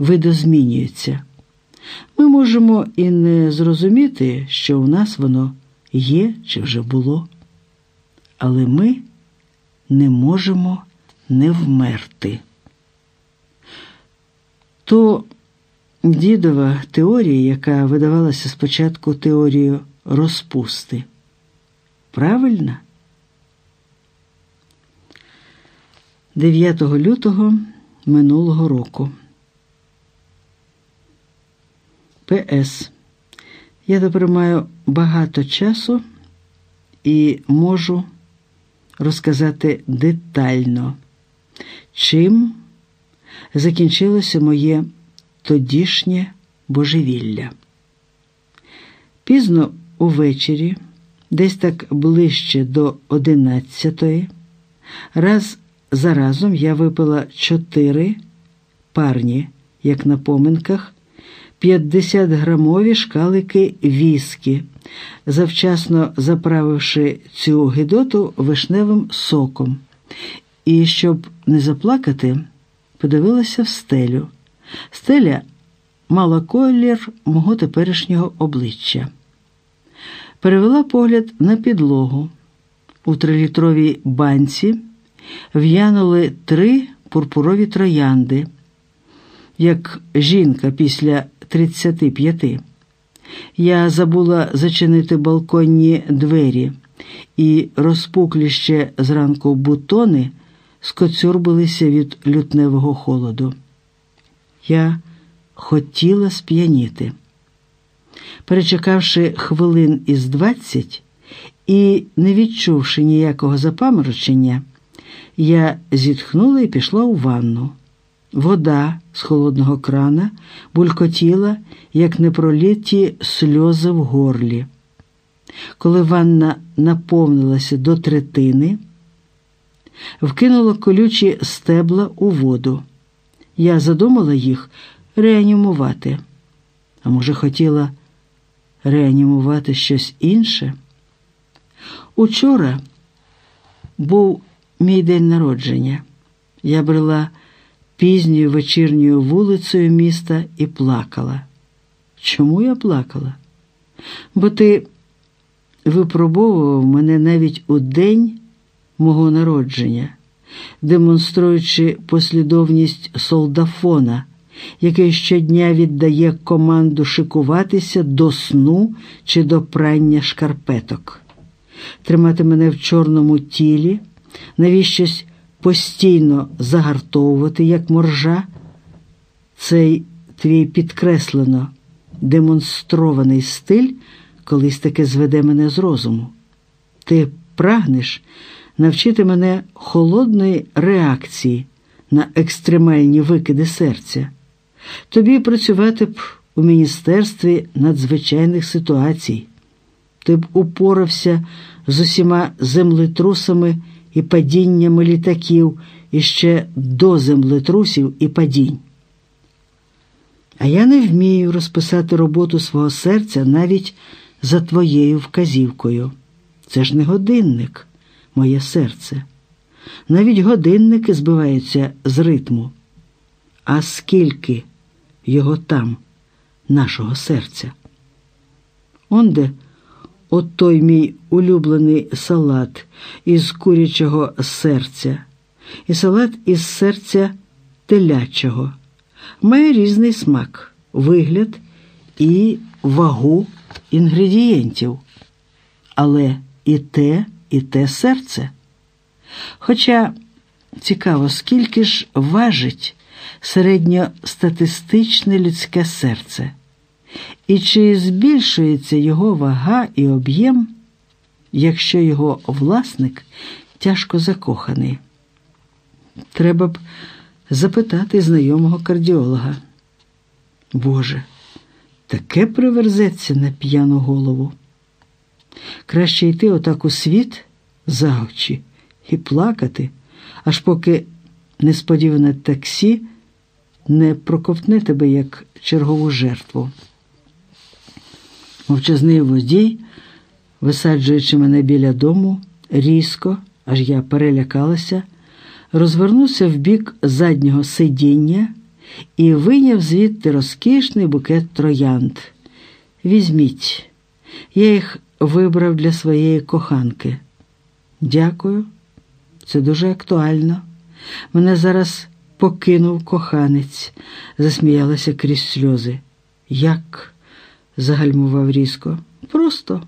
видозмінюється. Ми можемо і не зрозуміти, що у нас воно є чи вже було, але ми не можемо не вмерти. То дідова теорія, яка видавалася спочатку теорією розпусти. Правильна? 9 лютого минулого року. П.С. Я тепер маю багато часу і можу розказати детально, чим закінчилося моє тодішнє божевілля. Пізно увечері, десь так ближче до одинадцятої, раз за разом я випила чотири парні, як на поминках, 50 грамові шкалики віскі, завчасно заправивши цю гидоту вишневим соком. І, щоб не заплакати, подивилася в стелю. Стеля мала колір мого теперішнього обличчя. Перевела погляд на підлогу. У трилітровій банці в'янули три пурпурові троянди, як жінка після 35. Я забула зачинити балконні двері, і розпуклі ще зранку бутони скоцюрбилися від лютневого холоду. Я хотіла сп'яніти. Перечекавши хвилин із двадцять і не відчувши ніякого запаморочення, я зітхнула і пішла у ванну. Вода з холодного крана булькотіла, як непроліті сльози в горлі. Коли ванна наповнилася до третини, вкинула колючі стебла у воду. Я задумала їх реанімувати. А може, хотіла реанімувати щось інше? Учора був мій день народження. Я брела пізньою вечірньою вулицею міста і плакала. Чому я плакала? Бо ти випробовував мене навіть у день мого народження, демонструючи послідовність солдафона, який щодня віддає команду шикуватися до сну чи до прання шкарпеток, тримати мене в чорному тілі, навіщось постійно загартовувати, як моржа, цей твій підкреслено демонстрований стиль колись таки зведе мене з розуму. Ти прагнеш навчити мене холодної реакції на екстремальні викиди серця. Тобі працювати б у Міністерстві надзвичайних ситуацій. Ти б упорався з усіма землетрусами і падіннями літаків іще до землетрусів і падінь. А я не вмію розписати роботу свого серця навіть за твоєю вказівкою. Це ж не годинник, моє серце. Навіть годинники збиваються з ритму. А скільки його там, нашого серця? Онде от той мій улюблений салат із курячого серця, і салат із серця телячого. Має різний смак, вигляд і вагу інгредієнтів, але і те, і те серце. Хоча цікаво, скільки ж важить середньостатистичне людське серце, і чи збільшується його вага і об'єм, якщо його власник тяжко закоханий. Треба б запитати знайомого кардіолога. Боже, таке приверзеться на п'яну голову. Краще йти отак у світ за очі і плакати, аж поки несподіване таксі не проковтне тебе як чергову жертву. Мовчазний водій, висаджуючи мене біля дому, різко, аж я перелякалася, розвернувся в бік заднього сидіння і вийняв звідти розкішний букет троянд. Візьміть, я їх вибрав для своєї коханки. Дякую, це дуже актуально. Мене зараз покинув коханець, засміялася крізь сльози. Як? Загальмував різко. Просто